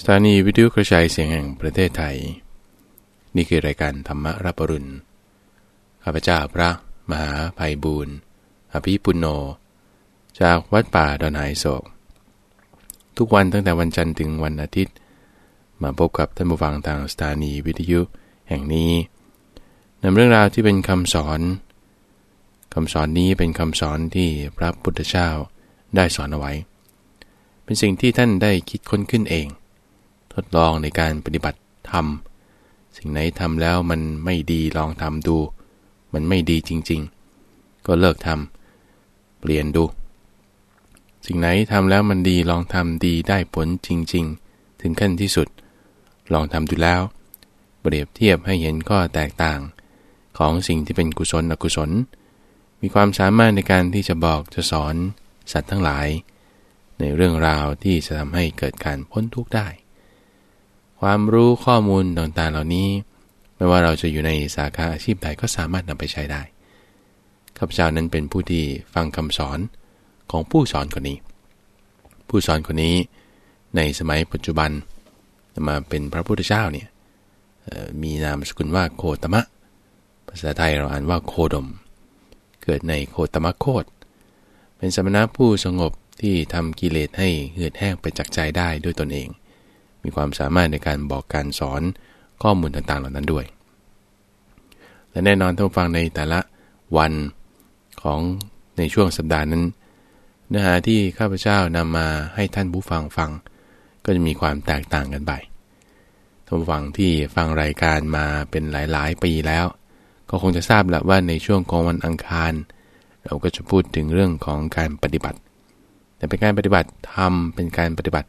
สถานีวิทยุกระจายเสียงแห่งประเทศไทย นี่คือรายการธรรมรับปรุณข้าพเจ้าพระมหาภัยบูรณ์อภิปุโน จากวัดป่าดอนหายโศก ทุกวันตั้งแต่วันจันทร์ถึงวันอาทิตย์ มาพบกับท่านผู้ฟังทางสถานีวิทยุแห่งนี้นำเรื่องราวที่เป็นคำสอนคำสอนนี้เป็นคำสอนที่พระพุทธเจ้าได้สอนเอาไว้ เป็นสิ่งที่ท่านได้คิดค้นขึ้นเอง ทดลองในการปฏิบัติธรรม สิ่งไหนทำแล้วมันไม่ดีลองทำดู มันไม่ดีจริง ๆ ก็เลิกทำเปลี่ยนดู สิ่งไหนทำแล้วมันดีลองทำดีได้ผลจริง ๆ ถึงขั้นที่สุด ลองทำดูแล้ว เปรียบเทียบให้เห็นข้อแตกต่าง ของสิ่งที่เป็นกุศลอกุศล มีความสามารถในการที่จะบอกจะสอนสัตว์ทั้งหลาย ในเรื่องราวที่จะทำให้เกิดการพ้นทุกข์ได้ ความรู้ข้อมูลต่างๆเหล่านี้ ไม่ว่าเราจะอยู่ในสาขาอาชีพใดก็สามารถนำไปใช้ได้ข้าพเจ้านั้นเป็นผู้ที่ฟังคำสอนของผู้สอนคนนี้ ผู้สอนคนนี้ในสมัยปัจจุบันมาเป็นพระพุทธเจ้าเนี่ยมีนามสกุลว่าโคตมะ ภาษาไทยเราอ่านว่าโคดม เกิดในโคตมะโคดเป็นสมณะผู้สงบที่ทำกิเลสให้เหือดแห้งไปจากใจได้ด้วยตนเอง มีความสามารถในการบอกการสอนข้อมูลต่างๆ เหล่านั้นด้วย และแน่นอนท่านฟังในแต่ละวันของในช่วงสัปดาห์นั้น เนื้อหาที่ข้าพเจ้านำมาให้ท่านผู้ฟังฟัง ก็จะมีความแตกต่างกันไปท่านผู้ฟังที่ฟังรายการมาเป็นหลายๆ ปีแล้ว ก็คงจะทราบแหละว่าในช่วงของวันอังคาร เราก็จะพูดถึงเรื่องของการปฏิบัติ แต่เป็นการปฏิบัติทำเป็นการปฏิบัติ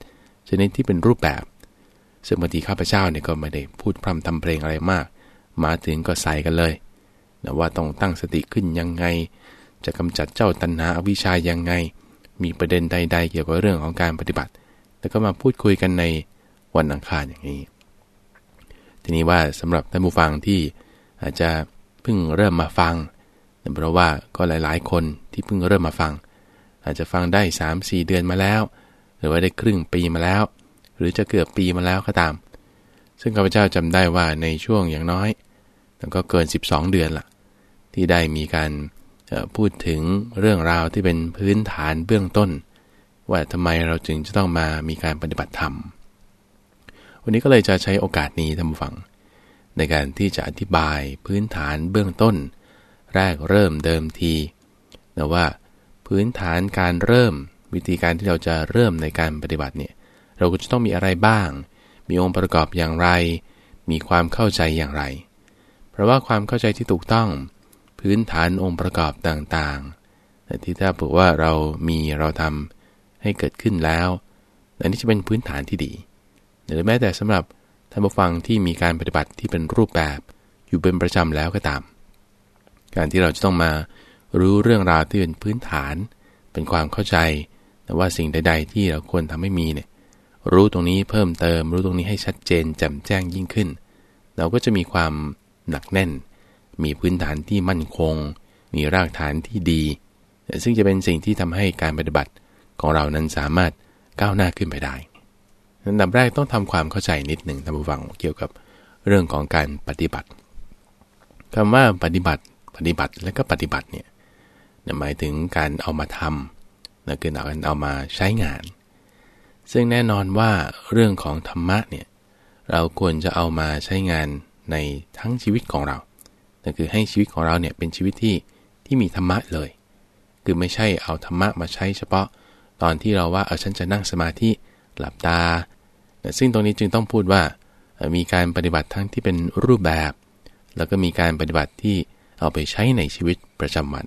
ชนิดที่เป็นรูปแบบ ซึ่งบางทีข้าพเจ้าเนี่ยก็ไม่ได้พูดพร่ำทำเพลงอะไรมาก มาถึงก็ใส่กันเลยนะว่าต้องตั้งสติขึ้นยังไง จะกำจัดเจ้าตัณหาอวิชายังไง มีประเด็นใด ๆ เกี่ยวกับเรื่องของการปฏิบัติ แล้วก็มาพูดคุยกันในวันอังคารอย่างนี้ ทีนี้ว่าสำหรับท่านผู้ฟังที่อาจจะเพิ่งเริ่มมาฟังเพราะว่าก็หลาย ๆ คนที่เพิ่งเริ่มมาฟัง อาจจะฟังได้ 3-4 เดือนมาแล้ว หรือว่าได้ครึ่งปีมาแล้ว หรือจะเกือบปีมาแล้วก็ตาม ซึ่งข้าพเจ้าจำได้ว่าในช่วงอย่างน้อยมันก็เกิน 12 เดือนละที่ได้มีการพูดถึงเรื่องราวที่เป็นพื้นฐานเบื้องต้น ว่าทำไมเราจึงจะต้องมามีการปฏิบัติธรรม วันนี้ก็เลยจะใช้โอกาสนี้ท่านผู้ฟัง ในการที่จะอธิบายพื้นฐานเบื้องต้น แรกเริ่มเดิมทีนะว่า พื้นฐานการเริ่มวิธีการที่เราจะเริ่มในการปฏิบัติเนี่ย เราก็จะต้องมีอะไรบ้าง มีองค์ประกอบอย่างไร มีความเข้าใจอย่างไร เพราะว่าความเข้าใจที่ถูกต้อง พื้นฐานองค์ประกอบต่างๆแต่ที่ถ้าบอกว่าเรามีเราทำให้เกิดขึ้นแล้วอันนี้จะเป็นพื้นฐานที่ดีหรือแม้แต่สำหรับท่านผู้ฟังที่มีการปฏิบัติที่เป็นรูปแบบอยู่เป็นประจำแล้วก็ตาม การที่เราจะต้องมารู้เรื่องราวที่เป็นพื้นฐาน เป็นความเข้าใจ แต่ว่าสิ่งใด ๆ ที่เราควรทำให้มีเนี่ย รู้ตรงนี้เพิ่มเติม รู้ตรงนี้ให้ชัดเจนแจ่มแจ้งยิ่งขึ้น เราก็จะมีความหนักแน่น มีพื้นฐานที่มั่นคง มีรากฐานที่ดี ซึ่งจะเป็นสิ่งที่ทำให้การปฏิบัติของเรานั้นสามารถก้าวหน้าขึ้นไปได้อันดับแรกต้องทำความเข้าใจนิดหนึ่งท่านผู้ฟังเกี่ยวกับเรื่องของการปฏิบัติคำว่าปฏิบัติ ปฏิบัติและก็ปฏิบัติเนี่ยหมายถึงการเอามาทำนะคือเอาเอามาใช้งาน ซึ่งแน่นอนว่าเรื่องของธรรมะเนี่ยเราควรจะเอามาใช้งานในทั้งชีวิตของเรานั่นคือให้ชีวิตของเราเนี่ยเป็นชีวิตที่ที่มีธรรมะเลย คือไม่ใช่เอาธรรมะมาใช้เฉพาะ ตอนที่เราว่าเอาฉันจะนั่งสมาธิหลับตา ซึ่งตรงนี้จึงต้องพูดว่า มีการปฏิบัติทั้งที่เป็นรูปแบบ แล้วก็มีการปฏิบัติที่เอาไปใช้ในชีวิตประจำวัน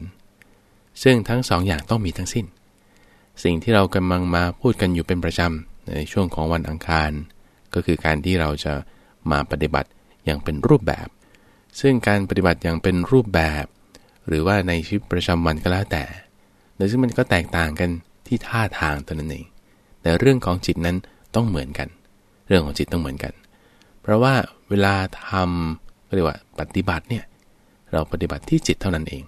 ซึ่งทั้งสองอย่างต้องมีทั้งสิ้น สิ่งที่เรากำลังมาพูดกันอยู่เป็นประจำในช่วงของวันอังคาร ก็คือการที่เราจะมาปฏิบัติอย่างเป็นรูปแบบ ซึ่งการปฏิบัติอย่างเป็นรูปแบบ หรือว่าในชีวิตประจำวันก็แล้วแต่โดยซึ่งมันก็แตกต่างกันที่ท่าทางตัวนั้นเองแต่เรื่องของจิตนั้นต้องเหมือนกัน เรื่องของจิตต้องเหมือนกัน เพราะว่าเวลาทำก็เรียกว่าปฏิบัติเนี่ยเราปฏิบัติที่จิตเท่านั้นเอง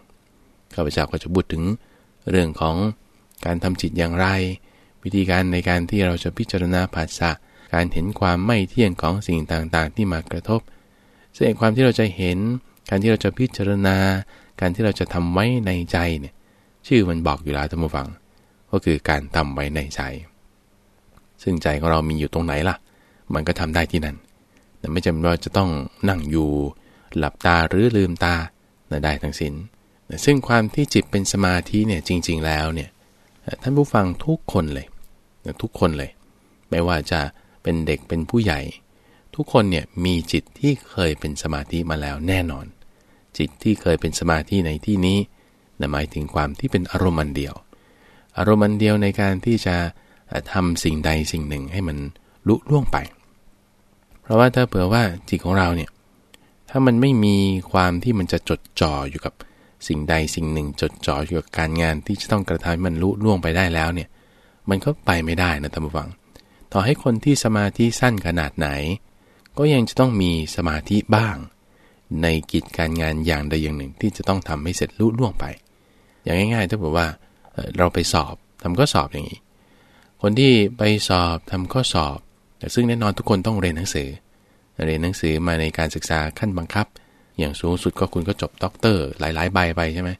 ข้าพเจ้าก็จะพูดถึงเรื่องของ การทำจิตอย่างไร วิธีการในการที่เราจะพิจารณาภาษะการเห็นความไม่เที่ยงของสิ่งต่างๆ ที่มากระทบซึ่งความที่เราจะเห็น การที่เราจะพิจารณา การที่เราจะทำไว้ในใจเนี่ยชื่อมันบอกอยู่แล้วท่านผู้ฟัง ก็คือการทำไว้ในใจ ซึ่งใจของเรามีอยู่ตรงไหนล่ะ มันก็ทำได้ที่นั่นแต่ไม่จำเป็นว่าจะต้องนั่งอยู่ หลับตาหรือลืมตาได้ทั้งสิน้น ซึ่งความที่จิตเป็นสมาธิเนี่ยจริง ๆ แล้วเนี่ย ท่านผู้ฟังทุกคนเลย ทุกคนเลย ไม่ว่าจะเป็นเด็กเป็นผู้ใหญ่ ทุกคนเนี่ยมีจิตที่เคยเป็นสมาธิมาแล้วแน่นอน จิตที่เคยเป็นสมาธิในที่นี้หมายถึงความที่เป็นอารมณ์อันเดียว อารมณ์อันเดียวในการที่จะทำสิ่งใดสิ่งหนึ่งให้มันลุล่วงไป เพราะว่าถ้าเผื่อว่าจิตของเราเนี่ยถ้ามันไม่มีความที่มันจะจดจ่ออยู่กับ สิ่งใดสิ่งหนึ่งจดจ่ออยู่กับการงานที่จะต้องกระทำให้มันลุล่วงไปได้แล้วเนี่ย มันก็ไปไม่ได้นะท่านผู้ฟัง ต่อให้คนที่สมาธิสั้นขนาดไหน ก็ยังจะต้องมีสมาธิบ้าง ในกิจการงานอย่างใดอย่างหนึ่งที่จะต้องทำให้เสร็จลุล่วงไป อย่างง่ายๆถ้าบอกว่าเราไปสอบทำก็สอบอย่างนี้ คนที่ไปสอบทำข้อสอบแต่ซึ่งแน่นอนทุกคนต้องเรียนหนังสือ เรียนหนังสือมาในการศึกษาขั้นบังคับ อย่างสูงสุดก็คุณก็จบด็อกเตอร์หลาย ๆ ใบไปใช่ไหม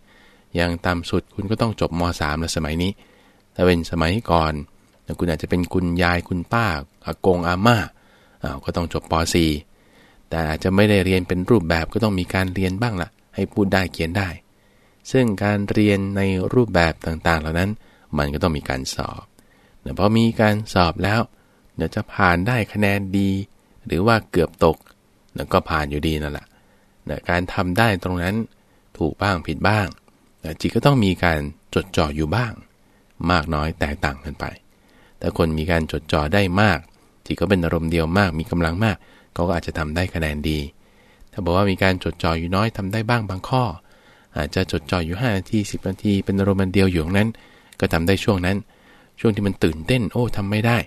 อย่างต่ำสุดคุณก็ต้องจบม .3 แล้วสมัยนี้ ถ้าเป็นสมัยก่อนคุณอาจจะเป็นคุณยายคุณป้าอากงอาม่าก็ต้องจบป .4 แต่อาจจะไม่ได้เรียนเป็นรูปแบบก็ต้องมีการเรียนบ้างละ่ะ ให้พูดได้เขียนได้ ซึ่งการเรียนในรูปแบบต่างๆ เหล่านั้น มันก็ต้องมีการสอบเพอมีการสอบแล้วเดี๋ยวจะผ่านได้คะแนนดี หรือว่าเกือบตกแล้วก็ผ่านอยู่ดีนั่นแหละ การทำได้ตรงนั้นถูกบ้างผิดบ้างจิตก็ต้องมีการจดจ่ออยู่บ้าง มากน้อยแตกต่างกันไป แต่คนมีการจดจ่อได้มากที่เขาเป็นอารมณ์เดียวมาก มีกำลังมากเขาก็อาจจะทำได้คะแนนดี ถ้าบอกว่ามีการจดจ่ออยู่น้อยทำได้บ้างบางข้อ อาจจะจดจ่ออยู่ 5 นาที 10 นาที เป็นอารมณ์เดียวอยู่นั้น ก็ทำได้ช่วงนั้น ช่วงที่มันตื่นเต้น โอ้ทำไม่ได้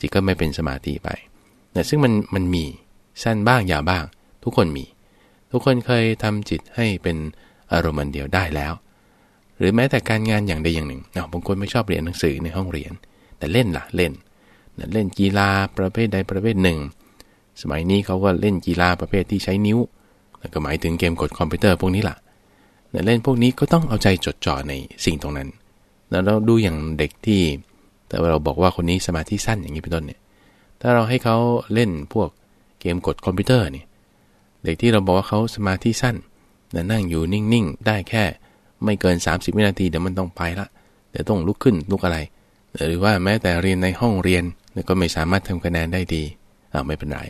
จิตก็ไม่เป็นสมาธิไปแต่ซึ่งมันมันมีสั้นบ้างยาวบ้าง ทุกคนมี ทุกคนเคยทำจิตให้เป็นอารมณ์เดียวได้แล้ว หรือแม้แต่การงานอย่างใดอย่างหนึ่งบางคนไม่ชอบเรียนหนังสือในห้องเรียน แต่เล่นละ่ะเล่นเล่นกีฬาประเภทใดประเภทหนึ่ง สมัยนี้เขาก็เล่นกีฬาประเภทที่ใช้นิ้วก็หมายถึงเกมกดคอมพิวเตอร์พวกนี้แหละเล่นพวกนี้ก็ต้องเอาใจจดจ่อในสิ่งตรงนั้น แล้วเราดูอย่างเด็กที่ แต่เราบอกว่าคนนี้สมาธิสั้นอย่างนี้เป็นต้นเนี่ย ถ้าเราให้เขาเล่นพวกเกมกดคอมพิวเตอร์นี่ เด็กที่เราบอกว่าเขาสมาธิสั้นนั่งอยู่นิ่งๆ ได้แค่ ไม่เกิน 30 วินาทีเดี๋ยวมันต้องไปละเดี๋ยวต้องลุกขึ้นลุกอะไร หรือว่าแม้แต่เรียนในห้องเรียนก็ไม่สามารถทำคะแนนได้ดีอ้าวไม่เป็นไร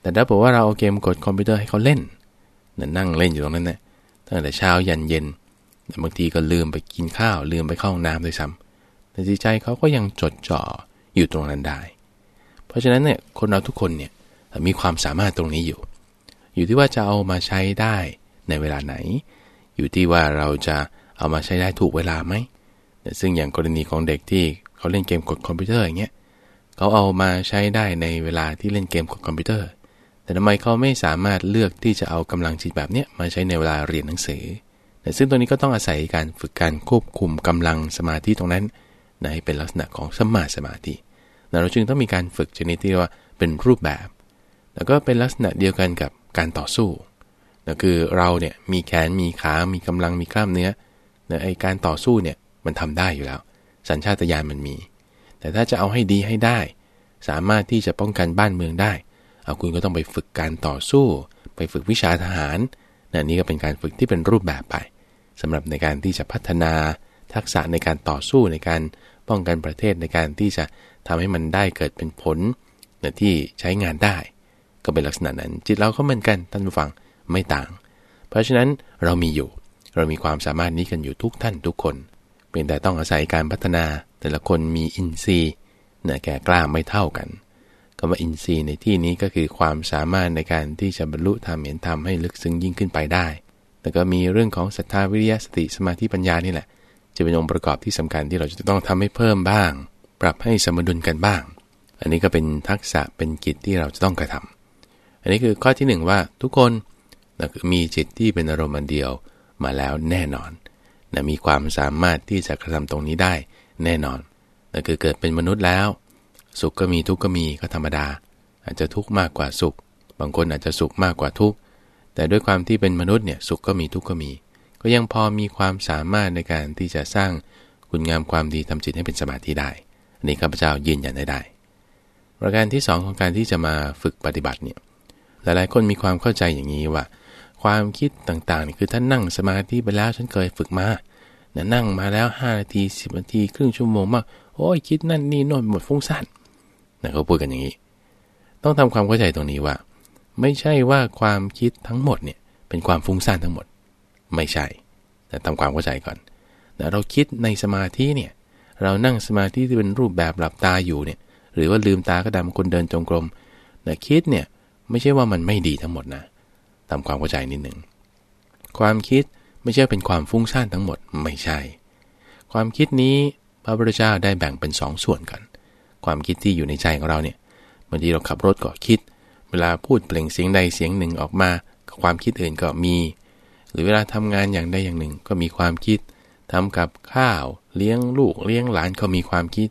แต่ถ้าบอกว่าเราเอาเกมกดคอมพิวเตอร์ให้เขาเล่นนั่งเล่นอยู่ตรงนั้นนะตั้งแต่เช้ายันเย็นบางทีก็ลืมไปกินข้าวลืมไปเข้าห้องน้ำด้วยซ้ำแต่จิตใจเขาก็ยังจดจ่ออยู่ตรงนั้นได้ เพราะฉะนั้นเนี่ยคนเราทุกคนเนี่ยมีความสามารถตรงนี้อยู่ อยู่ที่ว่าจะเอามาใช้ได้ในเวลาไหน อยู่ที่ว่าเราจะเอามาใช้ได้ถูกเวลาไหมซึ่งอย่างกรณีของเด็กที่เขาเล่นเกมกดคอมพิวเตอร์อย่างเงี้ยเขาเอามาใช้ได้ในเวลาที่เล่นเกมกับคอมพิวเตอร์ แต่ทำไมเขาไม่สามารถเลือกที่จะเอากำลังจิตแบบนี้มาใช้ในเวลาเรียนหนังสือ แต่ซึ่งตัวนี้ก็ต้องอาศัยการฝึกการควบคุมกำลังสมาธิตรงนั้นในเป็นลักษณะของสัมมาสมาธิเราจึงต้องมีการฝึกชนิดที่ว่าเป็นรูปแบบ แล้วก็เป็นลักษณะเดียวกันกับ การต่อสู้นั่นคือเราเนี่ยมีแขนมีขา มีกำลังมีกล้ามเนื้อไอการต่อสู้เนี่ยมันทำได้อยู่แล้ว สัญชาตญาณมันมี แต่ถ้าจะเอาให้ดีให้ได้ สามารถที่จะป้องกันบ้านเมืองได้เอาคุณก็ต้องไปฝึกการต่อสู้ ไปฝึกวิชาทหารนนี่ก็เป็นการฝึกที่เป็นรูปแบบไปสำหรับในการที่จะพัฒนาทักษะในการต่อสู้ในการป้องกันประเทศในการที่จะทำให้มันได้เกิดเป็นผลที่ใช้งานได้ ก็เป็นลักษณะนั้น จิตเราก็เหมือนกันท่านผู้ฟังไม่ต่าง เพราะฉะนั้นเรามีอยู่ เรามีความสามารถนี้กันอยู่ทุกท่านทุกคนเพียงแต่ต้องอาศัยการพัฒนา แต่ละคนมีอินทรีย์เนะแก่กล้าไม่เท่ากันคำว่าอินทรีย์ในที่นี้ก็คือความสามารถในการที่จะบรรลุธรรมเห็นธรรมให้ลึกซึ้งยิ่งขึ้นไปได้ แล้วก็มีเรื่องของศรัทธาวิริยะสติสมาธิปัญญานี่แหละ จะเป็นองค์ประกอบที่สำคัญที่เราจะต้องทำให้เพิ่มบ้าง ปรับให้สมดุลกันบ้าง อันนี้ก็เป็นทักษะเป็นกิจที่เราจะต้องกระทำ อันนี้คือข้อที่ 1 ว่าทุกคนนะมีจิตที่เป็นอารมณ์เดียวมาแล้วแน่นอนนะมีความสามารถที่จะกระทำตรงนี้ได้แน่นอนนั่นคือเกิดเป็นมนุษย์แล้ว สุขก็มีทุกข์ก็มีก็ธรรมดา อาจจะทุกข์มากกว่าสุข บางคนอาจจะสุขมากกว่าทุกข์แต่ด้วยความที่เป็นมนุษย์เนี่ยสุขก็มีทุกข์ก็มี ก็ยังพอมีความสามารถในการที่จะสร้างคุณงามความดีทำจิตให้เป็นสมาธิได้ อันนี้ข้าพเจ้ายืนยันได้ได้ ประการที่ 2 ของการที่จะมาฝึกปฏิบัติเนี่ย หลายๆ คนมีความเข้าใจอย่างนี้ว่า ความคิดต่างๆนี่คือท่านนั่งสมาธิไปแล้วฉันเคยฝึกมานะนั่งมาแล้ว 5 นาที 10 นาที ครึ่งชั่วโมงมากโอ้ยคิดนั่นนี่โน่นหมดฟุ้งซ่านนะเขาพูดกันอย่างนี้ ต้องทำความเข้าใจตรงนี้ว่า ไม่ใช่ว่าความคิดทั้งหมดเนี่ยเป็นความฟุ้งซ่านทั้งหมด ไม่ใช่ แต่ทำความเข้าใจก่อนนะเราคิดในสมาธิเนี่ยเรานั่งสมาธิที่เป็นรูปแบบหลับตาอยู่เนี่ยหรือว่าลืมตาก็ดำคนเดินจงกรมนะคิดเนี่ย ไม่ใช่ว่ามันไม่ดีทั้งหมดนะทำความเข้าใจนิดหนึ่งความคิดไม่ใช่เป็นความฟุ้งซ่านทั้งหมดไม่ใช่ ความคิดนี้พระพุทธเจ้าได้แบ่งเป็น2สส่วนกัน ความคิดที่อยู่ในใจของเราเนี่ยบางทีเราขับรถก็คิด เวลาพูดเปล่งเสียงใดเสียงหนึ่งออกมา ความคิดอื่นก็มี หรือเวลาทำงานอย่างใดอย่างหนึ่งก็มีความคิดทำกับข้าว เลี้ยงลูกเลี้ยงหลานก็มีความคิด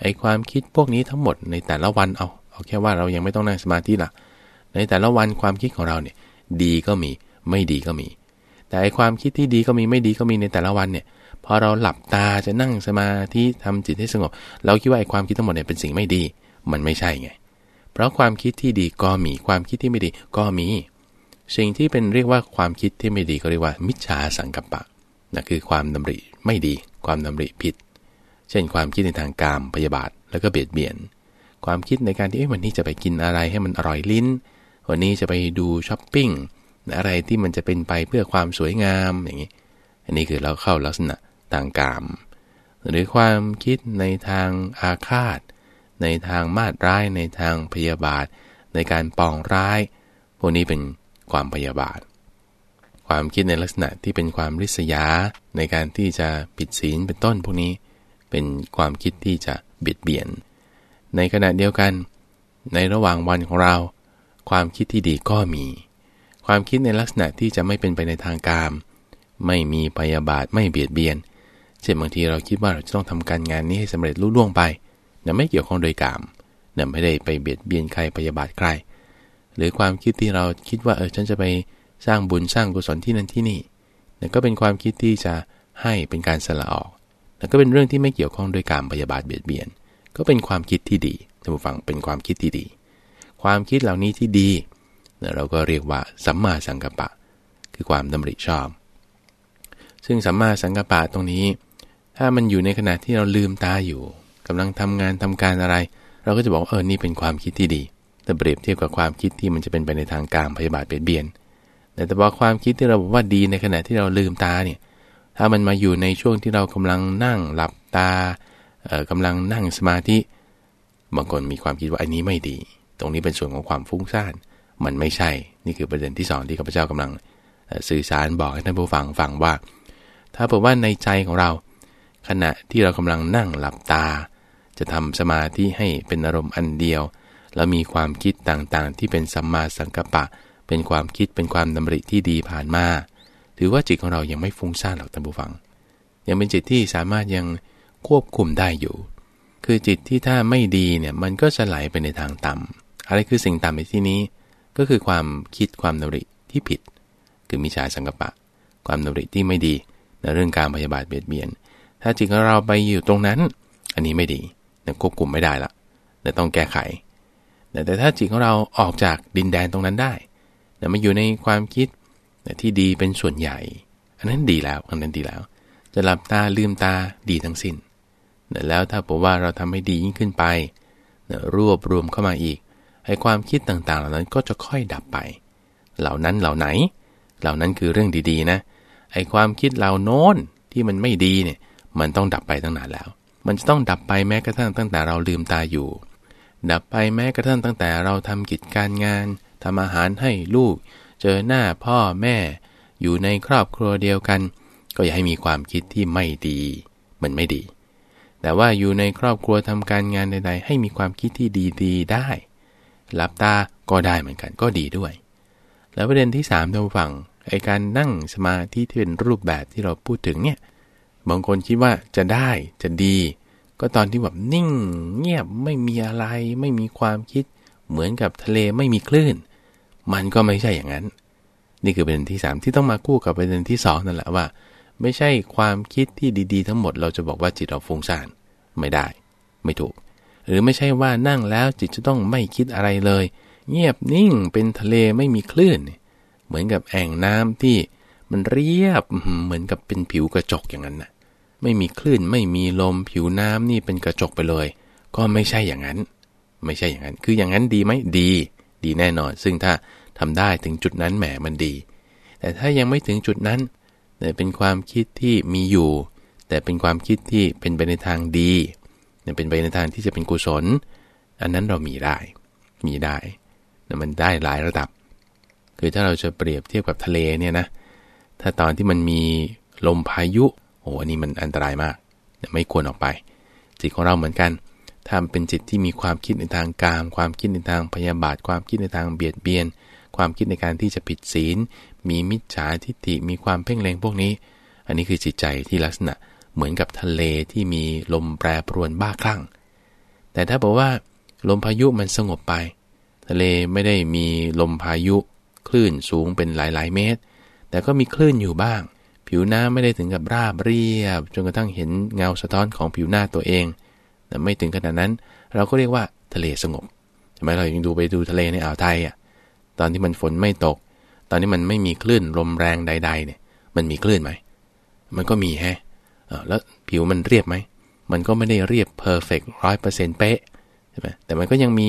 ไอ้ความคิดพวกนี้ทั้งหมดในแต่ละวันเอาเอาแค่ว่าเรายังไม่ต้องนั่งสมาธิละ ในแต่ละวันความคิดของเราเนี่ยดีก็มีไม่ดีก็มี แต่ไอ้ความคิดที่ดีก็มีไม่ดีก็มีในแต่ละวันเนี่ยพอเราหลับตาจะนั่งสมาธิทำจิตให้สงบ เราคิดว่าไอ้ความคิดทั้งหมดเนี่ยเป็นสิ่งไม่ดี มันไม่ใช่ไง เพราะความคิดที่ดีก็มีความคิดที่ไม่ดีก็มี สิ่งที่เป็นเรียกว่าความคิดที่ไม่ดีก็เรียกว่า มิจฉาสังกัปปะนั่นคือความดำริไม่ดี ความดำริผิด เช่นความคิดในทางกามพยาบาทแล้วก็เบียดเบียน ความคิดในการที่วันนี้จะไปกินอะไรให้มันอร่อยลิ้น วันนี้จะไปดูช้อปปิ้งอะไรที่มันจะเป็นไปเพื่อความสวยงามอย่างนี้ อันนี้คือเราเข้าลักษณะทางกาม หรือความคิดในทางอาฆาต ในทางมาดร้ายในทางพยาบาท ในการปองร้าย พวกนี้เป็นความพยาบาท ความคิดในลักษณะที่เป็นความริษยา ในการที่จะปิดศีลเป็นต้นพวกนี้ เป็นความคิดที่จะเบียดเบียน ในขณะเดียวกัน ในระหว่างวันของเรา ความคิดที่ดีก็มี ความคิดในลักษณะที่จะไม่เป็นไปในทางกามไม่มีพยาบาทไม่เบียดเบียน เช่นบางทีเราคิดว่าเราจะต้องทำการงานนี้ให้สำเร็จรุ่ล่วงไปเนี่ไม่เกี่ยวข้องโดยกามเนี่ยไม่ได้ไปเบียดเบียนใครพยาบาทใคร หรือความคิดที่เราคิดว่าเออฉันจะไปสร้างบุญสร้างกุศลที่นั่นที่นี่นั่นก็เป็นความคิดที่จะให้เป็นการสละออกนั่ก็เป็นเรื่องที่ไม่เกี่ยวข้องด้วยการพยาบาทเบียดเบียน ก็เป็นความคิดที่ดีท่านผู้ฟังเป็นความคิดที่ดี ความคิดเหล่านี้ที่ดี เราก็เรียกว่าสัมมาสังกัปปะ คือความดำริชอบ ซึ่งสัมมาสังกัปปะตรงนี้ ถ้ามันอยู่ในขณะที่เราลืมตาอยู่กำลังทำงานทำการอะไร เราก็จะบอกเออนี่เป็นความคิดที่ดีแต่เปรียบเทียบกับความคิดที่มันจะเป็นไปในทางการพยาบาทเบียดเบียน แต่ว่าความคิดที่เราบอกว่าดีในขณะที่เราลืมตาเนี่ย ถ้ามันมาอยู่ในช่วงที่เรากำลังนั่งหลับตาเอ่อกำลังนั่งสมาธิ บางคนมีความคิดว่าอันนี้ไม่ดี ตรงนี้เป็นส่วนของความฟุ้งซ่าน มันไม่ใช่ นี่คือประเด็นที่สองที่ข้าพเจ้ากำลังสื่อสารบอกให้ท่านผู้ฟังฟังว่า ถ้าบอกว่าในใจของเรา ขณะที่เรากำลังนั่งหลับตา จะทำสมาธิให้เป็นอารมณ์อันเดียว แล้วมีความคิดต่างๆ ที่เป็นสัมมาสังกัปปะ เป็นความคิดเป็นความดำริที่ดีผ่านมา ถือว่าจิตของเรายังไม่ฟุ้งซ่านหรอกท่านผู้ฟัง ยังเป็นจิตที่สามารถยังควบคุมได้อยู่ คือจิตที่ถ้าไม่ดีเนี่ยมันก็จะไหลไปในทางต่ำ อะไรคือสิ่งต่ำในที่นี้ ก็คือความคิดความดำริที่ผิด คือมิจฉาสังกปะ ความดำริที่ไม่ดีในเรื่องการพยาบาทเบียดเบียน ถ้าจิตของเราไปอยู่ตรงนั้น อันนี้ไม่ดีควบคุมไม่ได้ละแต่ต้องแก้ไข แต่ถ้าจิตของเราออกจากดินแดนตรงนั้นได้แต่มาอยู่ในความคิดที่ดีเป็นส่วนใหญ่ อันนั้นดีแล้วอันนั้นดีแล้ว จะหลับตาลืมตาดีทั้งสิน้นแล้วถ้าบอกว่าเราทำให้ดียิ่งขึ้นไป รวบรวมเข้ามาอีก ให้ความคิดต่างๆ เหล่านั้นก็จะค่อยดับไป เหล่านั้นเหล่าไหน เหล่านั้นคือเรื่องดีๆนะ ไอ้ความคิดเหล่าโน้นที่มันไม่ดีเนี่ย มันต้องดับไปตั้งนานแล้ว มันจะต้องดับไปแม้กระทั่งตั้งแต่เราลืมตาอยู่ ดับไปแม้กระทั่งตั้งแต่เราทำกิจการงานทำอาหารให้ลูก เจอหน้าพ่อแม่ อยู่ในครอบครัวเดียวกัน ก็อย่าให้มีความคิดที่ไม่ดี มันไม่ดี แต่ว่าอยู่ในครอบครัวทำการงานใดๆ ให้มีความคิดที่ดีๆได้ หลับตาก็ได้เหมือนกันก็ดีด้วย แล้วประเด็นที่3ามท่านฟังไอการนั่งสมาธิที่เป็นรูปแบบที่เราพูดถึงเนี่ยบางคนคิดว่าจะได้จะดี ก็ตอนที่แบบนิ่ง เงียบไม่มีอะไร ไม่มีความคิด เหมือนกับทะเลไม่มีคลื่น มันก็ไม่ใช่อย่างนั้น นี่คือประเด็นที่ 3 ที่ต้องมาคู่กับประเด็นที่2นั่นแหละว่า ไม่ใช่ความคิดที่ดี ๆ ทั้งหมด เราจะบอกว่าจิตเราฟุ้งซ่านไม่ได้ ไม่ถูก หรือไม่ใช่ว่านั่งแล้วจิตจะต้องไม่คิดอะไรเลย เงียบนิ่งเป็นทะเลไม่มีคลื่น เหมือนกับแอ่งน้ำที่มันเรียบเหมือนกับเป็นผิวกระจกอย่างนั้นนะไม่มีคลื่นไม่มีลมผิวน้ำนี่เป็นกระจกไปเลย ก็ไม่ใช่อย่างนั้น ไม่ใช่อย่างนั้น คืออย่างนั้นดีไหมดี ดีแน่นอน ซึ่งถ้าทำได้ถึงจุดนั้นแหมมันดี แต่ถ้ายังไม่ถึงจุดนั้นแต่เป็นความคิดที่มีอยู่ แต่เป็นความคิดที่เป็นไปในทางดี เป็นไปในทางที่จะเป็นกุศล อันนั้นเรามีได้ มีได้แต่มันได้หลายระดับ คือถ้าเราจะเปรียบเทียบกับทะเลเนี่ยนะ ถ้าตอนที่มันมีลมพายุ โอ้อันนี้มันอันตรายมาก ไม่ควรออกไป จิตของเราเหมือนกันถ้าเป็นจิตที่มีความคิดในทางกามความคิดในทางพยาบาท ความคิดในทางเบียดเบียน ความคิดในการที่จะผิดศีล มีมิจฉาทิฏฐิ มีความเพ่งเล็งพวกนี้ อันนี้คือจิตใจที่ลักษณะ เหมือนกับทะเลที่มีลมแปรปรวนบ้าคลั่ง แต่ถ้าบอกว่า ลมพายุมันสงบไป ทะเลไม่ได้มีลมพายุคลื่นสูงเป็นหลายๆ เมตร แต่ก็มีคลื่นอยู่บ้าง ผิวน้ำไม่ได้ถึงกับราบเรียบ จนกระทั่งเห็นเงาสะท้อนของผิวหน้าตัวเอง แต่ไม่ถึงขนาดนั้น เราก็เรียกว่าทะเลสงบทำไมเรายังดูไปดูทะเลในอ่าวไทยอะ ตอนที่มันฝนไม่ตก ตอนนี้มันไม่มีคลื่นลมแรงใด ๆ เนี่ย มันมีคลื่นไหม มันก็มีแฮะ แล้วผิวมันเรียบไหม มันก็ไม่ได้เรียบ perfect ร้อยเปอร์เซ็นต์เป๊ะใช่ไหมแต่มันก็ยังมี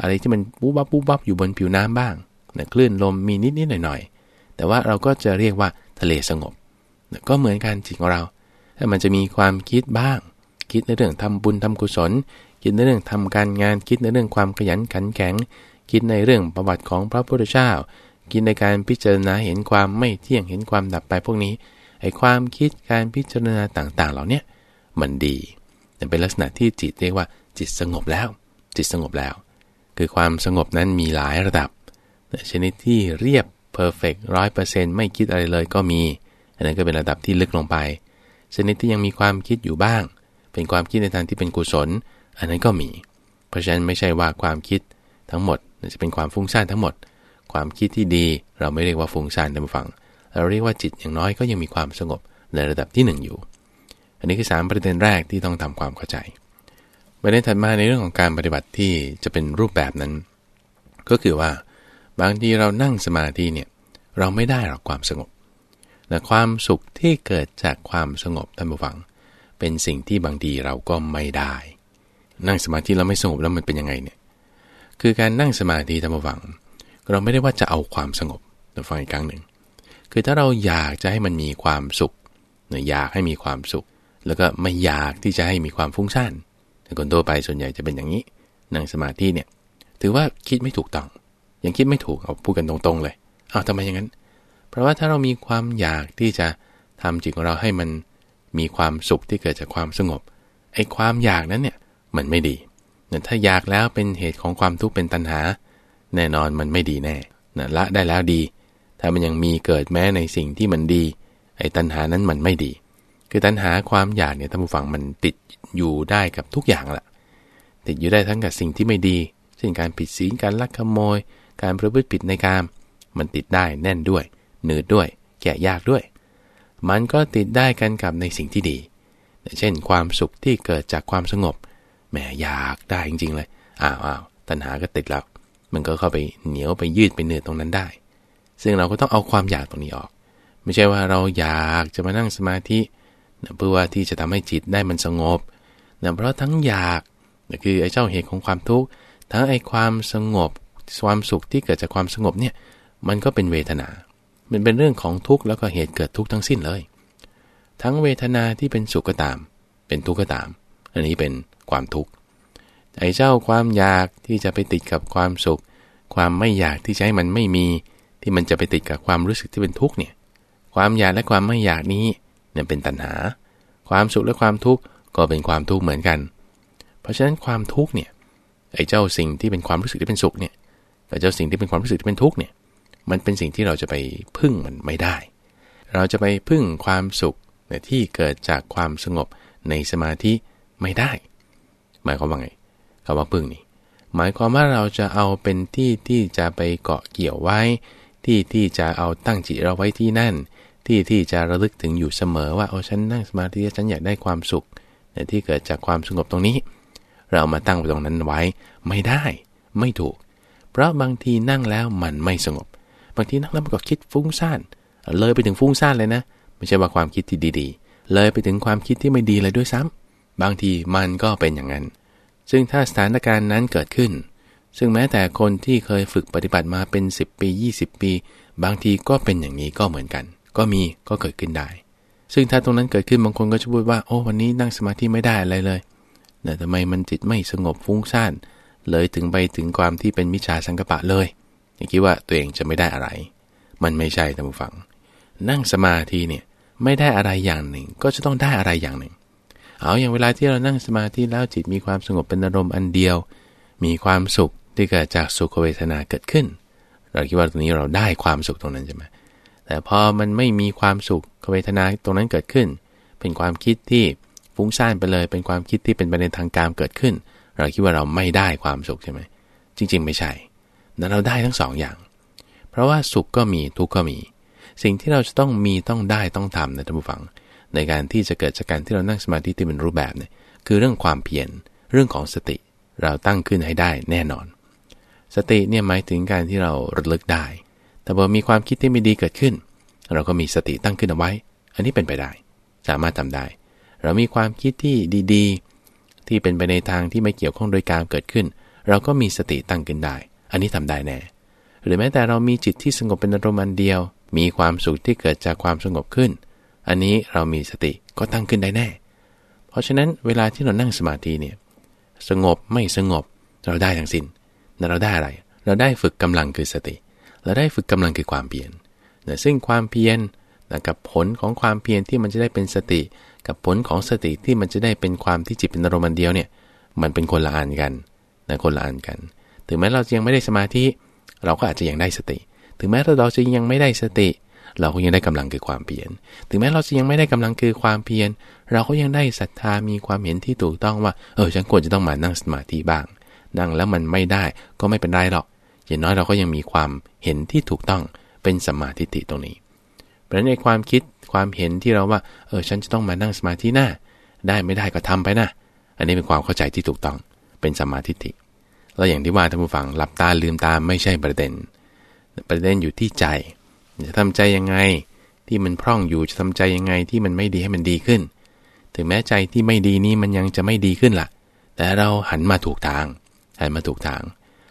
อะไรที่มันปุ๊บปั๊บปุ๊บปั๊บอยู่บนผิวน้ำบ้างนะคลื่นลมมีนิดๆหน่อยๆแต่ว่าเราก็จะเรียกว่าทะเลสงบก็เหมือนกันจิตของเรา ถ้ามันจะมีความคิดบ้าง คิดในเรื่องทำบุญทำกุศล คิดในเรื่องทำการงาน คิดในเรื่องความขยันขันแข็ง คิดในเรื่องประวัติของพระพุทธเจ้าคิดในการพิจารณาเห็นความไม่เที่ยงเห็นความดับไปพวกนี้ ไอ้ความคิดการพิจารณาต่างๆ เหล่านี้มันดีแต่เป็นลักษณะที่จิตเรียกว่า จิตสงบแล้ว จิตสงบแล้ว คือความสงบนั้นมีหลายระดับ ชนิดที่เรียบเพอร์เฟกต์ร้อยเปอร์เซ็นต์ไม่คิดอะไรเลยก็มี อันนั้นก็เป็นระดับที่ลึกลงไป ชนิดที่ยังมีความคิดอยู่บ้าง เป็นความคิดในทางที่เป็นกุศล อันนั้นก็มี เพราะฉะนั้นไม่ใช่ว่าความคิดทั้งหมดจะเป็นความฟุ้งซ่านทั้งหมด ความคิดที่ดีเราไม่เรียกว่าฟุ้งซ่านในฝัง เราเรียกว่าจิตอย่างน้อยก็ยังมีความสงบในระดับที่ 1 อยู่ อันนี้คือ 3 ประเด็นแรกที่ต้องทำความเข้าใจประเด็นถัดมาในเรื่องของการปฏิบัติที่จะเป็นรูปแบบนั้น ก็คือว่า บางทีเรานั่งสมาธิเนี่ยเราไม่ได้หรอกความสงบแต่ความสุขที่เกิดจากความสงบท่านผู้ฟัง เป็นสิ่งที่บางทีเราก็ไม่ได้ นั่งสมาธิแล้วไม่สงบแล้วมันเป็นยังไงเนี่ยคือการนั่งสมาธิท่านผู้ฟัง เราไม่ได้ว่าจะเอาความสงบแต่ฟังอีกครั้งหนึ่ง คือถ้าเราอยากจะให้มันมีความสุขอยากให้มีความสุข แล้วก็ไม่อยากที่จะให้มีความฟุ้งซ่านแต่คนทั่วไปส่วนใหญ่จะเป็นอย่างนี้นั่งสมาธิเนี่ย ถือว่าคิดไม่ถูกต้อง ยังคิดไม่ถูกเอาพูดกันตรงๆเลยเอ้าทำไมอย่างนั้น เพราะว่าถ้าเรามีความอยากที่จะทำจิตของเราให้มันมีความสุขที่เกิดจากความสงบไอ้ความอยากนั้นเนี่ยมันไม่ดีเนี่ยถ้าอยากแล้วเป็นเหตุของความทุกข์เป็นตัณหา แน่นอนมันไม่ดีแน่นะละได้แล้วดี ถ้ามันยังมีเกิดแม้ในสิ่งที่มันดี ไอ้ตัณหานั้นมันไม่ดี คือตัณหาความอยากเนี่ยท่านผู้ฟังมันติดอยู่ได้กับทุกอย่างแหละติดอยู่ได้ทั้งกับสิ่งที่ไม่ดีเช่นการผิดศีลการลักขโมย การประพฤติผิดในกามมันติดได้แน่นด้วยหนืดด้วย แก่ยากด้วย มันก็ติดได้กันกับในสิ่งที่ดี เช่นความสุขที่เกิดจากความสงบแหมอยากได้จริงๆเลยอ้าวอ้าวตัณหาก็ติดแล้วมันก็เข้าไปเหนียวไปยืดไปเนืดตรงนั้นได้ ซึ่งเราก็ต้องเอาความอยากตรงนี้ออก ไม่ใช่ว่าเราอยากจะมานั่งสมาธิเพื่อว่าที่จะทำให้จิตได้มันสงบเพราะทั้งอยากคือไอ้เจ้าเหตุของความทุกข์ทั้งไอ้ความสงบ ความสุขที่เกิดจากความสงบเนี่ยมันก็เป็นเวทนา มันเป็นเรื่องของทุกข์แล้วก็เหตุเกิดทุกข์ทั้งสิ้นเลย ทั้งเวทนาที่เป็นสุขก็ตาม เป็นทุกข์ก็ตาม อันนี้เป็นความทุกข์ไอ้เจ้าความอยากที่จะไปติดกับความสุข ความไม่อยากที่จะให้มันไม่มี ที่มันจะไปติดกับความรู้สึกที่เป็นทุกข์เนี่ยความอยากและความไม่อยากนี้เนี่ยเป็นตัณหา ความสุขและความทุกข์ก็เป็นความทุกข์เหมือนกัน เพราะฉะนั้นความทุกข์เนี่ยไอ้เจ้าสิ่งที่เป็นความรู้สึกที่เป็นสุขเนี่ยกับเจ้าสิ่งที่เป็นความรู้สึกที่เป็นทุกข์เนี่ยมันเป็นสิ่งที่เราจะไปพึ่งมันไม่ได้ เราจะไปพึ่งความสุขที่เกิดจากความสงบในสมาธิไม่ได้ หมายความว่าไงคำว่าพึ่งนี่หมายความว่าเราจะเอาเป็นที่ที่จะไปเกาะเกี่ยวไว้ ที่ที่จะเอาตั้งจิตเราไว้ที่นั่น ที่ที่จะระลึกถึงอยู่เสมอว่าโอ้ฉันนั่งสมาธิฉันอยากได้ความสุขที่เกิดจากความสงบตรงนี้ เรามาตั้งไปตรงนั้นไว้ไม่ได้ ไม่ถูก เพราะบางทีนั่งแล้วมันไม่สงบ บางทีนั่งแล้วมันก็คิดฟุ้งซ่านเลยไปถึงฟุ้งซ่านเลยนะ ไม่ใช่ว่าความคิดที่ดีๆ เลยไปถึงความคิดที่ไม่ดีเลยด้วยซ้ำบางทีมันก็เป็นอย่างนั้น ซึ่งถ้าสถานการณ์นั้นเกิดขึ้น ซึ่งแม้แต่คนที่เคยฝึกปฏิบัติมาเป็น 10 ปี 20 ปี บางทีก็เป็นอย่างนี้ก็เหมือนกัน ก็มีก็เกิดขึ้นได้ ซึ่งถ้าตรงนั้นเกิดขึ้นบางคนก็จะพูดว่าโอ้วันนี้นั่งสมาธิไม่ได้อะไรเลยแต่ทำไมมันจิตไม่สงบฟุ้งซ่านเลยถึงไปถึงความที่เป็นมิจฉาสังกปะเลยอย่าคิดว่าตัวเองจะไม่ได้อะไร มันไม่ใช่ท่านผู้ฟัง นั่งสมาธิเนี่ยไม่ได้อะไรอย่างหนึ่ง ก็จะต้องได้อะไรอย่างหนึ่ง เอาอย่างเวลาที่เรานั่งสมาธิแล้วจิตมีความสงบเป็นอารมณ์อันเดียว มีความสุข ที่เกิดจากสุขเวทนาเกิดขึ้น เราคิดว่าตรงนี้เราได้ความสุขตรงนั้นใช่ไหมแต่พอมันไม่มีความสุขเวทนาตรงนั้นเกิดขึ้น เป็นความคิดที่ฟุ้งซ่านไปเลย เป็นความคิดที่เป็นประเด็นทางการเกิดขึ้น เราคิดว่าเราไม่ได้ความสุขใช่ไหมจริง ๆ ไม่ใช่นั้นเราได้ทั้งสองอย่าง เพราะว่าสุขก็มีทุกข์ก็มี สิ่งที่เราจะต้องมีต้องได้ต้องทำนะท่านผู้ฟัง ในการที่จะเกิดจากการที่เรานั่งสมาธิที่เป็นรูปแบบเนี่ยคือเรื่องความเพียรเรื่องของสติ เราตั้งขึ้นให้ได้แน่นอน สติเนี่ยหมายถึงการที่เราระลึกได้ แต่พอมีความคิดที่ไม่ดีเกิดขึ้น เราก็มีสติตั้งขึ้นเอาไว้ อันนี้เป็นไปได้ สามารถทำได้ เรามีความคิดที่ดีๆ ที่เป็นไปในทางที่ไม่เกี่ยวข้องโดยการเกิดขึ้น เราก็มีสติตั้งขึ้นได้ อันนี้ทำได้แน่ หรือแม้แต่เรามีจิตที่สงบเป็นอารมณ์อันเดียว มีความสุขที่เกิดจากความสงบขึ้น อันนี้เรามีสติก็ตั้งขึ้นได้แน่ เพราะฉะนั้นเวลาที่เรานั่งสมาธิเนี่ย สงบไม่สงบเราได้ทั้งสิน้น เราได้อะไร เราได้ฝึกกำลังคือสติ เราได้ฝึกกำลังคือความเพียรนะซึ่งความเพียรนะกับผลของความเพียรที่มันจะได้เป็นสติ กับผลของสติที่มันจะได้เป็นความที่จิตเป็นอารมณ์เดียวเนี่ย มันเป็นคนละอันกันนะคนละอันกัน ถึงแม้เรายังไม่ได้สมาธิ เราก็อาจจะยังได้สติ ถึงแม้เราจะยังไม่ได้สติ เราก็ยังได้กำลังคือความเพียร ถึงแม้เราจะยังไม่ได้กำลังคือความเพียร เราก็ยังได้ศรัทธา มีความเห็นที่ถูกต้องว่า เออ ฉันควรจะต้องมานั่งสมาธิบ้าง นั่งแล้วมันไม่ได้ก็ไม่เป็นไรหรอก อย่างน้อยเราก็ยังมีความเห็นที่ถูกต้องเป็นสมาธิตรงนี้ เพราะฉะนั้นในความคิดความเห็นที่เราว่า เออฉันจะต้องมานั่งสมาธิหน้า ได้ไม่ได้ก็ทำไปนะอันนี้เป็นความเข้าใจที่ถูกต้องเป็นสมาธิิแล้วอย่างที่ว่าท่านผู้ฟังหลับตาลืมตาไม่ใช่ประเด็น ประเด็นอยู่ที่ใจจะทำใจยังไงที่มันพร่องอยู่จะทำใจยังไงที่มันไม่ดีให้มันดีขึ้น ถึงแม้ใจที่ไม่ดีนี้มันยังจะไม่ดีขึ้นละ่ะ แต่เราหันมาถูกทาง หันมาถูกทาง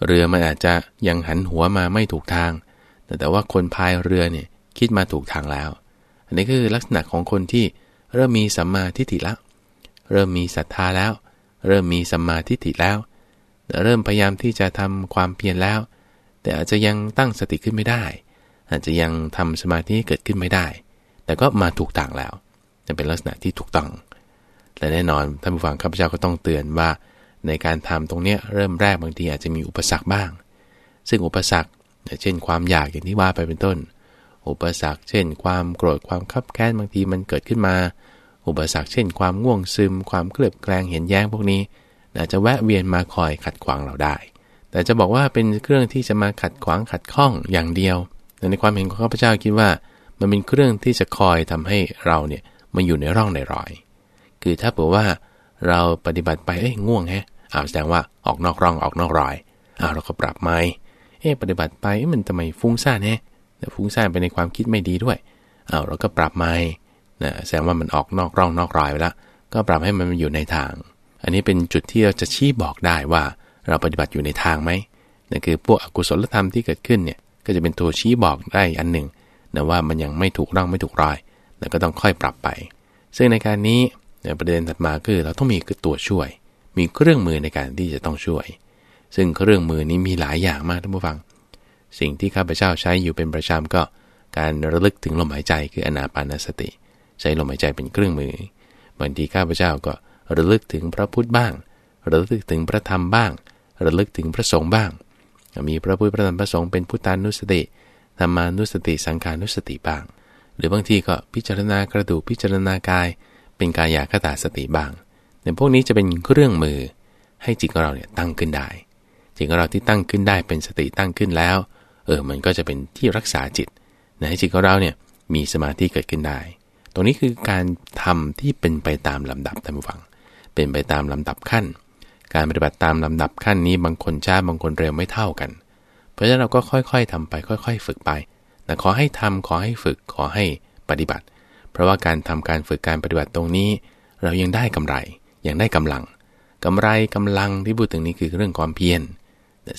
เรือมันอาจจะยังหันหัวมาไม่ถูกทาง แต่แต่ว่าคนพายเรือเนี่ยคิดมาถูกทางแล้ว อันนี้คือลักษณะของคนที่เริ่มมีสัมมาทิฏฐิแล้วเริ่มมีศรัทธาแล้ว เริ่มมีสัมมาทิฏฐิแล้ว เริ่มพยายามที่จะทำความเพียรแล้ว แต่อาจจะยังตั้งสติขึ้นไม่ได้ อาจจะยังทำสมาธิเกิดขึ้นไม่ได้ แต่ก็มาถูกต่างแล้วจะเป็นลักษณะที่ถูกต้อง และแน่นอนท่านผู้ฟังข้าพเจ้าก็ต้องเตือนว่า ในการทำตรงนี้เริ่มแรกบางทีอาจจะมีอุปสรรคบ้าง ซึ่งอุปสรรคเช่นความอยากอย่างที่ว่าไปเป็นต้น อุปสรรค เช่น ความโกรธความคับแค้นบางทีมันเกิดขึ้นมา อุปสรรค เช่น ความง่วงซึม ความเคลือบแคลงเห็นแย้งพวกนี้อาจจะแวะเวียนมาคอยขัดขวางเราได้ แต่จะบอกว่าเป็นเครื่องที่จะมาขัดขวางขัดข้องอย่างเดียว ในความเห็นของข้าพเจ้าคิดว่า มันเป็นเครื่องที่จะคอยทำให้เราเนี่ยมาอยู่ในร่องในรอย คือถ้าเผื่อว่าเราปฏิบัติไปเอ้ยง่วงแฮะ อ้าวแสดงว่าออกนอกร่องออกนอกรอยอ้าวเราก็ปรับไม่เอ๊ปฏิบัติไปมันทำไมฟุ้งซ่านแฮะแต่ฟุ้งซ่านไปในความคิดไม่ดีด้วยอ้าวเราก็ปรับไม่นะแสดงว่ามันออกนอกร่องนอกรอยไปแล้วก็ปรับให้มันอยู่ในทาง อันนี้เป็นจุดที่เราจะชี้บอกได้ว่าเราปฏิบัติอยู่ในทางไหมนั่นคือพวกอกุศลธรรมที่เกิดขึ้นเนี่ยก็จะเป็นตัวชี้บอกได้อันหนึ่งนะว่ามันยังไม่ถูกร่องไม่ถูกรอยแล้วก็ต้องค่อยปรับไป ซึ่งในการนี้ประเด็นถัดมาคือเราต้องมีคือตัวช่วย มีเครื่องมือในการที่จะต้องช่วย ซึ่งเครื่องมือนี้มีหลายอย่างมากท่านผู้ฟัง สิ่งที่ข้าพเจ้าใช้อยู่เป็นประจำก็การระลึกถึงลมหายใจคืออนาปานสติ ใช้ลมหายใจเป็นเครื่องมือบางทีข้าพเจ้าก็ระลึกถึงพระพุทธบ้าง ระลึกถึงพระธรรมบ้าง ระลึกถึงพระสงฆ์บ้าง มีพระพุทธพระธรรมพระสงฆ์เป็นพุทธานุสติธรรมานุสติสังขานุสติบ้าง หรือบางทีก็พิจารณากระดูกพิจารณากาย เป็นกายาคตาสติบ้าง เนี่ยพวกนี้จะเป็นเครื่องมือให้จิตของเราเนี่ยตั้งขึ้นได้ จิตของเราที่ตั้งขึ้นได้เป็นสติตั้งขึ้นแล้ว เออ มันก็จะเป็นที่รักษาจิตนะให้จิตของเราเนี่ยมีสมาธิเกิดขึ้นได้ ตรงนี้คือการทำที่เป็นไปตามลำดับท่านผู้ฟัง เป็นไปตามลำดับขั้น การปฏิบัติตามลำดับขั้นนี้บางคนช้าบางคนเร็วไม่เท่ากัน เพราะฉะนั้นเราก็ค่อยๆทำไป ค่อย ๆ ฝึกไปแต่ขอให้ทำขอให้ฝึกขอให้ปฏิบัติ เพราะว่าการทำการฝึกการปฏิบัติตรงนี้ เรายังได้กำไร อยังได้กำลังกำไรกำลังที่พูดถึงนี้คือเรื่องความเพียร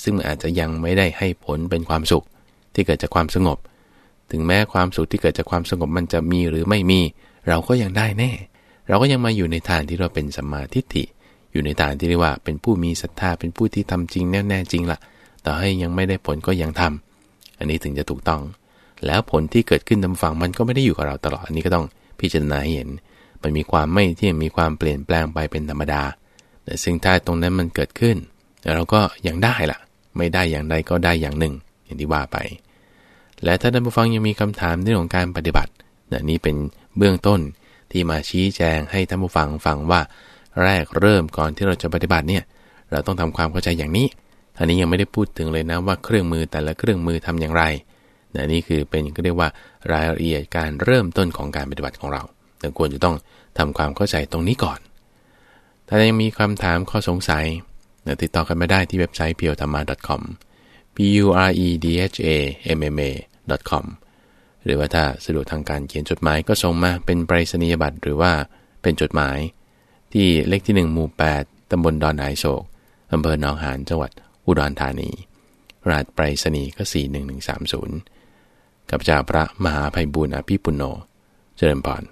ซึ่งมันอาจจะยังไม่ได้ให้ผลเป็นความสุขที่เกิดจากความสงบ ถึงแม้ความสุขที่เกิดจากความสงบมันจะมีหรือไม่มี เราก็ยังได้แน่ เราก็ยังมาอยู่ในฐานที่เราเป็นสัมมาทิฏฐิ อยู่ในฐานที่เรียกว่าเป็นผู้มีศรัทธาเป็นผู้ที่ทำจริงแน่แน่จริงละต่อให้ยังไม่ได้ผลก็ยังทำอันนี้ถึงจะถูกต้อง แล้วผลที่เกิดขึ้นทำฝั่งมันก็ไม่ได้อยู่กับเราตลอด อันนี้ก็ต้องพิจารณาเห็น มันมีความไม่เที่ยงมีความเปลี่ยนแปลงไปเป็นธรรมดา แต่สิ่งท้าตรงนั้นมันเกิดขึ้นเราก็ยังได้ละไม่ได้อย่างใดก็ได้อย่างหนึ่ง อย่างที่ว่าไป และถ้าท่านผู้ฟังยังมีคำถามเรื่องของการปฏิบัตินนี่เป็นเบื้องต้นที่มาชี้แจงให้ท่านผู้ฟังฟังว่า แรกเริ่มก่อนที่เราจะปฏิบัติเนี่ยเราต้องทำความเข้าใจอย่างนี้อันนี้ยังไม่ได้พูดถึงเลยนะว่าเครื่องมือแต่ละเครื่องมือทำอย่างไรนนี่คือเป็นก็เรียกว่ารายละเอียดการเริ่มต้นของการปฏิบัติของเรา แต่ควรจะต้องทำความเข้าใจตรงนี้ก่อน ถ้ายังมีคำถามข้อสงสัยติดต่อกันมาได้ที่เว็บไซต์ p u r e t h a m m a com p u r e d h a m m a com หรือว่าถ้าสะดวกทางการเขียนจดหมายก็ส่งมาเป็นไปรษณียบัตรหรือว่าเป็นจดหมาย ที่เลขที่ 1 หมู่ 8 ตำบลดอนหายโศกอำเภอหนองหานจังหวัดอุดรธานี รหัสไปรษณีย์ก็ 41130 กับจ่าพระมหาภัยบุญอภิปุโน เจริญพร